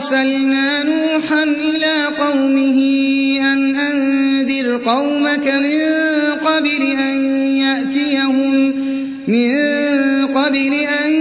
أرسلنا نوحا إلى قومه أن أنذر قومك من قبل أن يأتيهم من قبل أن